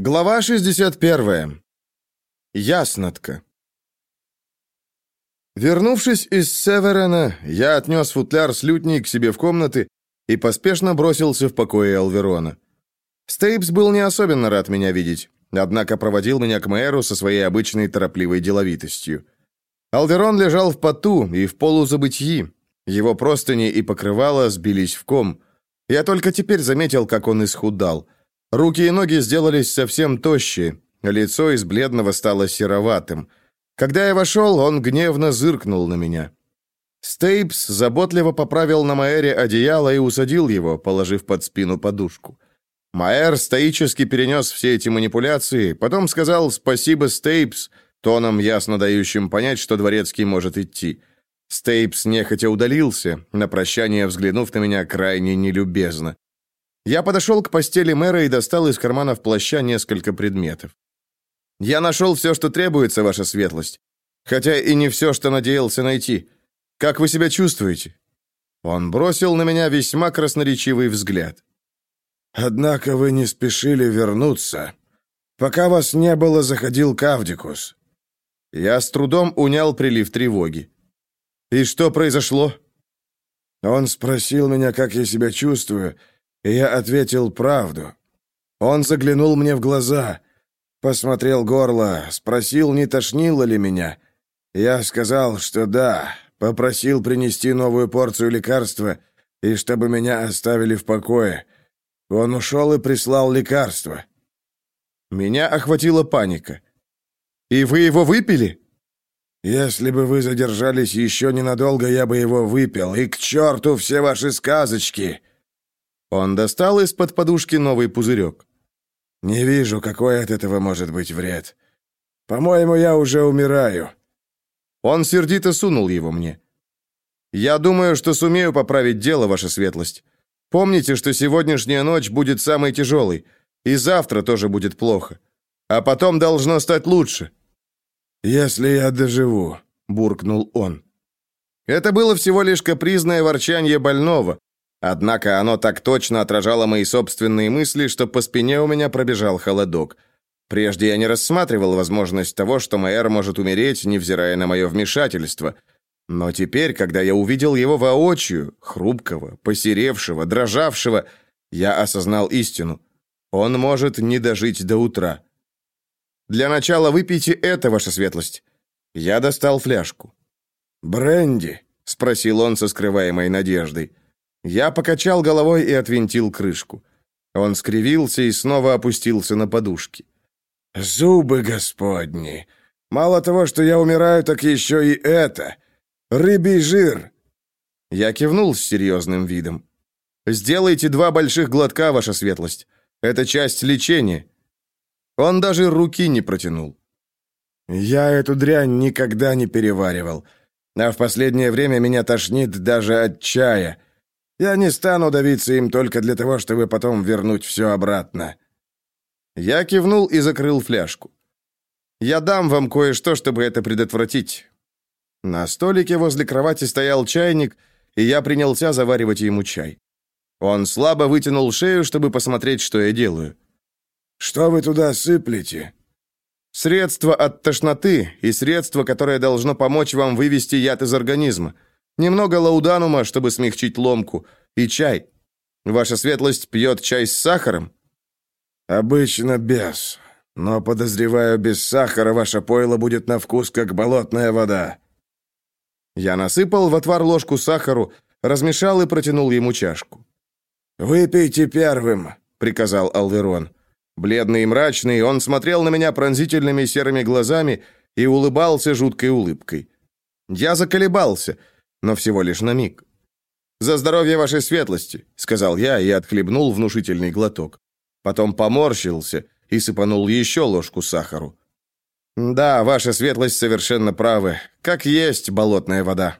Глава 61. Яснотка. Вернувшись из Северена, я отнес футляр с лютней к себе в комнаты и поспешно бросился в покои Алверона. Стейпс был не особенно рад меня видеть, однако проводил меня к маэру со своей обычной торопливой деловитостью. Алверон лежал в поту и в полузабытии. Его простыни и покрывало сбились в ком. Я только теперь заметил, как он исхудал – Руки и ноги сделались совсем тощие, лицо из бледного стало сероватым. Когда я вошел, он гневно зыркнул на меня. Стейпс заботливо поправил на маэре одеяло и усадил его, положив под спину подушку. маэр стоически перенес все эти манипуляции, потом сказал «спасибо, Стейпс», тоном, ясно дающим понять, что дворецкий может идти. Стейпс нехотя удалился, на прощание взглянув на меня крайне нелюбезно. Я подошел к постели маэра и достал из карманов плаща несколько предметов. «Я нашел все, что требуется, ваша светлость. Хотя и не все, что надеялся найти. Как вы себя чувствуете?» Он бросил на меня весьма красноречивый взгляд. «Однако вы не спешили вернуться. Пока вас не было, заходил Кавдикус». Я с трудом унял прилив тревоги. «И что произошло?» Он спросил меня, как я себя чувствую, я ответил правду. Он заглянул мне в глаза, посмотрел горло, спросил, не тошнило ли меня. Я сказал, что да, попросил принести новую порцию лекарства и чтобы меня оставили в покое. Он ушел и прислал лекарство. Меня охватила паника. «И вы его выпили?» «Если бы вы задержались еще ненадолго, я бы его выпил. И к черту все ваши сказочки!» Он достал из-под подушки новый пузырек. «Не вижу, какой от этого может быть вред. По-моему, я уже умираю». Он сердито сунул его мне. «Я думаю, что сумею поправить дело, ваша светлость. Помните, что сегодняшняя ночь будет самой тяжелой, и завтра тоже будет плохо. А потом должно стать лучше». «Если я доживу», — буркнул он. Это было всего лишь капризное ворчание больного, Однако оно так точно отражало мои собственные мысли, что по спине у меня пробежал холодок. Прежде я не рассматривал возможность того, что Майер может умереть, невзирая на мое вмешательство. Но теперь, когда я увидел его воочию, хрупкого, посеревшего, дрожавшего, я осознал истину. Он может не дожить до утра. Для начала выпейте это, ваша светлость. Я достал фляжку. Бренди, спросил он со скрываемой надеждой. Я покачал головой и отвинтил крышку. Он скривился и снова опустился на подушки. «Зубы господни! Мало того, что я умираю, так еще и это! Рыбий жир!» Я кивнул с серьезным видом. «Сделайте два больших глотка, ваша светлость. Это часть лечения». Он даже руки не протянул. «Я эту дрянь никогда не переваривал, а в последнее время меня тошнит даже от чая». Я не стану давиться им только для того, чтобы потом вернуть все обратно». Я кивнул и закрыл фляжку. «Я дам вам кое-что, чтобы это предотвратить». На столике возле кровати стоял чайник, и я принялся заваривать ему чай. Он слабо вытянул шею, чтобы посмотреть, что я делаю. «Что вы туда сыплете?» «Средство от тошноты и средство, которое должно помочь вам вывести яд из организма. Немного лауданума, чтобы смягчить ломку, и чай. Ваша светлость пьет чай с сахаром? Обычно без, но подозреваю, без сахара ваше пойло будет на вкус как болотная вода. Я насыпал в отвар ложку сахару, размешал и протянул ему чашку. «Выпейте первым», — приказал Алверон. Бледный и мрачный, он смотрел на меня пронзительными серыми глазами и улыбался жуткой улыбкой. Я заколебался — но всего лишь на миг. «За здоровье вашей светлости», — сказал я и отхлебнул внушительный глоток. Потом поморщился и сыпанул еще ложку сахару. «Да, ваша светлость совершенно правы. Как есть болотная вода».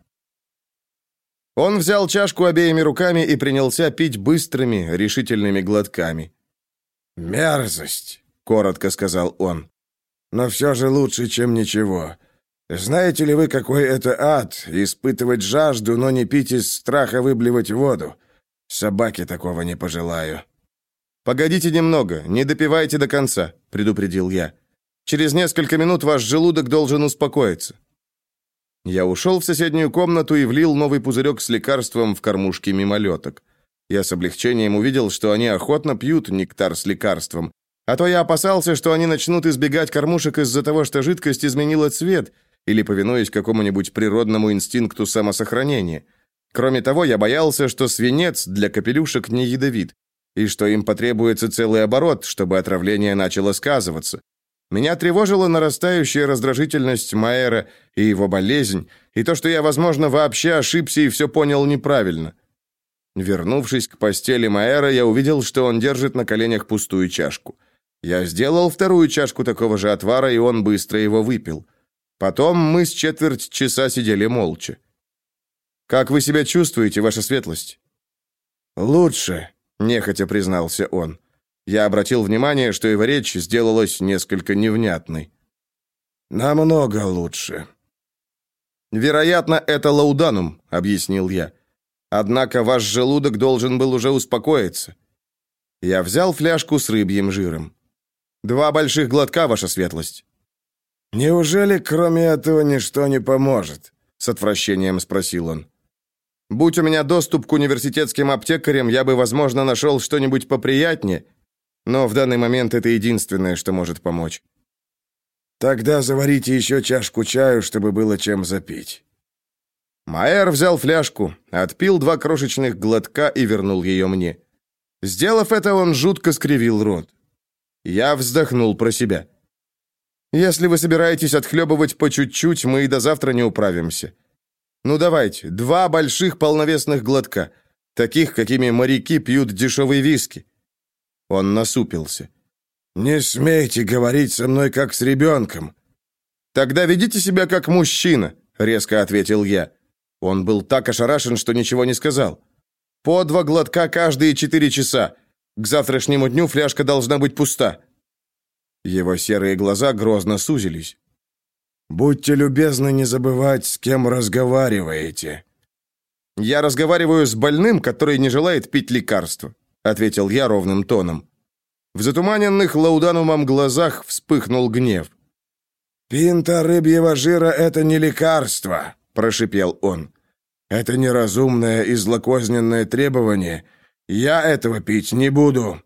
Он взял чашку обеими руками и принялся пить быстрыми, решительными глотками. «Мерзость», — коротко сказал он. «Но все же лучше, чем ничего. Знаете ли вы, какой это ад испытывать жажду, но не пить из страха выблевать воду? Собаке такого не пожелаю. «Погодите немного, не допивайте до конца», — предупредил я. «Через несколько минут ваш желудок должен успокоиться». Я ушел в соседнюю комнату и влил новый пузырек с лекарством в кормушки мимолеток. Я с облегчением увидел, что они охотно пьют нектар с лекарством. А то я опасался, что они начнут избегать кормушек из-за того, что жидкость изменила цвет, или повинуясь какому-нибудь природному инстинкту самосохранения. Кроме того, я боялся, что свинец для капелюшек не ядовит, и что им потребуется целый оборот, чтобы отравление начало сказываться. Меня тревожила нарастающая раздражительность Майера и его болезнь, и то, что я, возможно, вообще ошибся и все понял неправильно. Вернувшись к постели Майера, я увидел, что он держит на коленях пустую чашку. Я сделал вторую чашку такого же отвара, и он быстро его выпил. Потом мы с четверть часа сидели молча. «Как вы себя чувствуете, ваша светлость?» «Лучше», — нехотя признался он. Я обратил внимание, что его речь сделалась несколько невнятной. «Намного лучше». «Вероятно, это лауданум», — объяснил я. Однако ваш желудок должен был уже успокоиться. Я взял фляжку с рыбьим жиром. Два больших глотка, ваша светлость. Неужели кроме этого ничто не поможет? С отвращением спросил он. Будь у меня доступ к университетским аптекарям, я бы, возможно, нашел что-нибудь поприятнее, но в данный момент это единственное, что может помочь. Тогда заварите еще чашку чаю, чтобы было чем запить. Майер взял фляжку, отпил два крошечных глотка и вернул ее мне. Сделав это, он жутко скривил рот. Я вздохнул про себя. «Если вы собираетесь отхлебывать по чуть-чуть, мы и до завтра не управимся. Ну давайте, два больших полновесных глотка, таких, какими моряки пьют дешевые виски». Он насупился. «Не смейте говорить со мной, как с ребенком». «Тогда ведите себя как мужчина», — резко ответил я. Он был так ошарашен, что ничего не сказал. «По два глотка каждые четыре часа. К завтрашнему дню фляжка должна быть пуста». Его серые глаза грозно сузились. «Будьте любезны не забывать, с кем разговариваете». «Я разговариваю с больным, который не желает пить лекарства», ответил я ровным тоном. В затуманенных лауданумом глазах вспыхнул гнев. «Пинта рыбьего жира — это не лекарство», прошипел он. Это неразумное и злокозненное требование. Я этого пить не буду.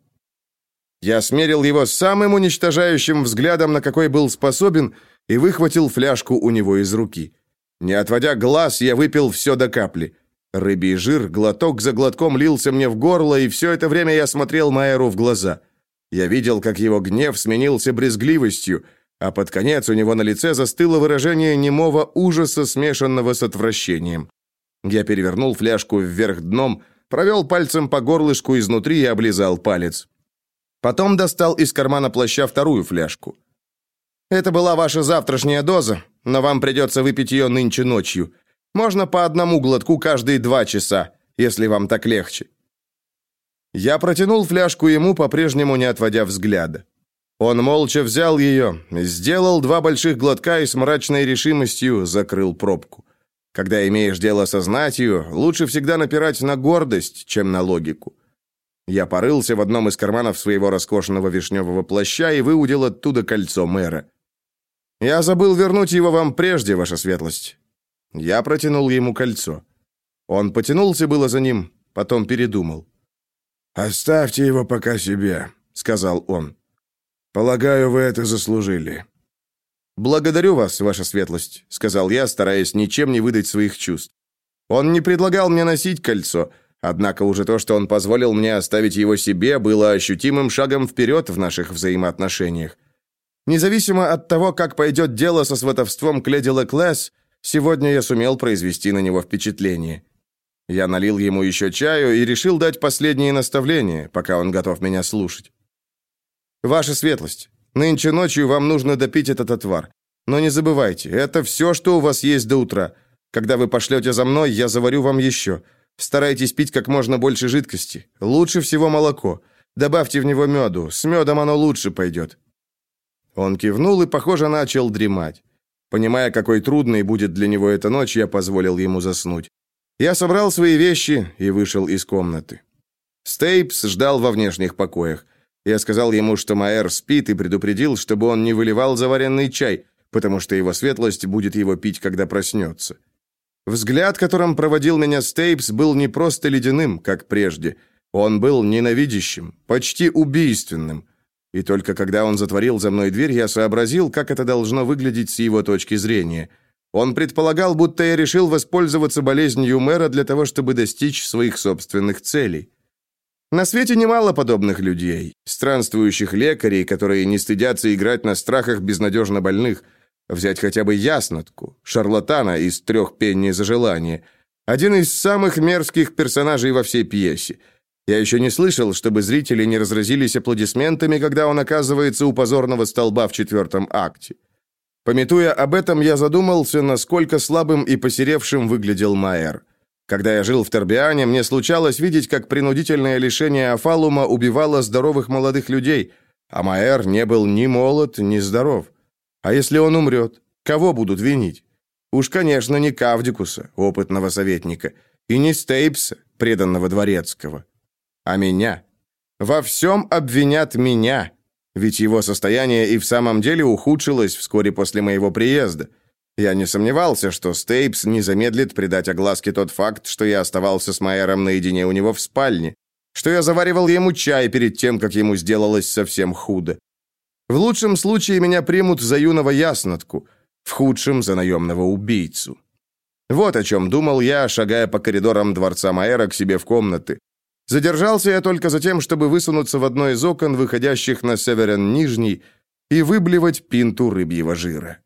Я смерил его самым уничтожающим взглядом, на какой был способен, и выхватил фляжку у него из руки. Не отводя глаз, я выпил все до капли. Рыбий жир глоток за глотком лился мне в горло, и все это время я смотрел Майеру в глаза. Я видел, как его гнев сменился брезгливостью, а под конец у него на лице застыло выражение немого ужаса, смешанного с отвращением. Я перевернул фляжку вверх дном, провел пальцем по горлышку изнутри и облизал палец. Потом достал из кармана плаща вторую фляжку. «Это была ваша завтрашняя доза, но вам придется выпить ее нынче ночью. Можно по одному глотку каждые два часа, если вам так легче». Я протянул фляжку ему, по-прежнему не отводя взгляда. Он молча взял ее, сделал два больших глотка и с мрачной решимостью закрыл пробку. Когда имеешь дело со знатью, лучше всегда напирать на гордость, чем на логику. Я порылся в одном из карманов своего роскошного вишневого плаща и выудил оттуда кольцо мэра. «Я забыл вернуть его вам прежде, ваша светлость». Я протянул ему кольцо. Он потянулся было за ним, потом передумал. «Оставьте его пока себе», — сказал он. Полагаю, вы это заслужили. Благодарю вас, ваша светлость, сказал я, стараясь ничем не выдать своих чувств. Он не предлагал мне носить кольцо, однако уже то, что он позволил мне оставить его себе, было ощутимым шагом вперед в наших взаимоотношениях. Независимо от того, как пойдет дело со сватовством к леди Леклесс, сегодня я сумел произвести на него впечатление. Я налил ему еще чаю и решил дать последние наставления, пока он готов меня слушать. Ваша светлость, нынче ночью вам нужно допить этот отвар. Но не забывайте, это все, что у вас есть до утра. Когда вы пошлете за мной, я заварю вам еще. Старайтесь пить как можно больше жидкости. Лучше всего молоко. Добавьте в него меду. С медом оно лучше пойдет». Он кивнул и, похоже, начал дремать. Понимая, какой трудной будет для него эта ночь, я позволил ему заснуть. Я собрал свои вещи и вышел из комнаты. Стейпс ждал во внешних покоях. Я сказал ему, что маэр спит, и предупредил, чтобы он не выливал заваренный чай, потому что его светлость будет его пить, когда проснется. Взгляд, которым проводил меня Стейпс, был не просто ледяным, как прежде. Он был ненавидящим, почти убийственным. И только когда он затворил за мной дверь, я сообразил, как это должно выглядеть с его точки зрения. Он предполагал, будто я решил воспользоваться болезнью мэра для того, чтобы достичь своих собственных целей. На свете немало подобных людей, странствующих лекарей, которые не стыдятся играть на страхах безнадежно больных – Взять хотя бы яснотку, шарлатана из трех пенни за желание. Один из самых мерзких персонажей во всей пьесе. Я еще не слышал, чтобы зрители не разразились аплодисментами, когда он оказывается у позорного столба в четвертом акте. Пометуя об этом, я задумался, насколько слабым и посеревшим выглядел Майер. Когда я жил в Торбиане, мне случалось видеть, как принудительное лишение Афалума убивало здоровых молодых людей, а Майер не был ни молод, ни здоров. А если он умрет? Кого будут винить? Уж, конечно, не Кавдикуса, опытного советника, и не Стейпса, преданного дворецкого, а меня. Во всем обвинят меня, ведь его состояние и в самом деле ухудшилось вскоре после моего приезда. Я не сомневался, что Стейпс не замедлит придать огласке тот факт, что я оставался с маэром наедине у него в спальне, что я заваривал ему чай перед тем, как ему сделалось совсем худо. В лучшем случае меня примут за юного яснотку, в худшем – за наемного убийцу. Вот о чем думал я, шагая по коридорам дворца Маэра к себе в комнаты. Задержался я только за тем, чтобы высунуться в одно из окон, выходящих на Северен Нижний, и выблевать пинту рыбьего жира.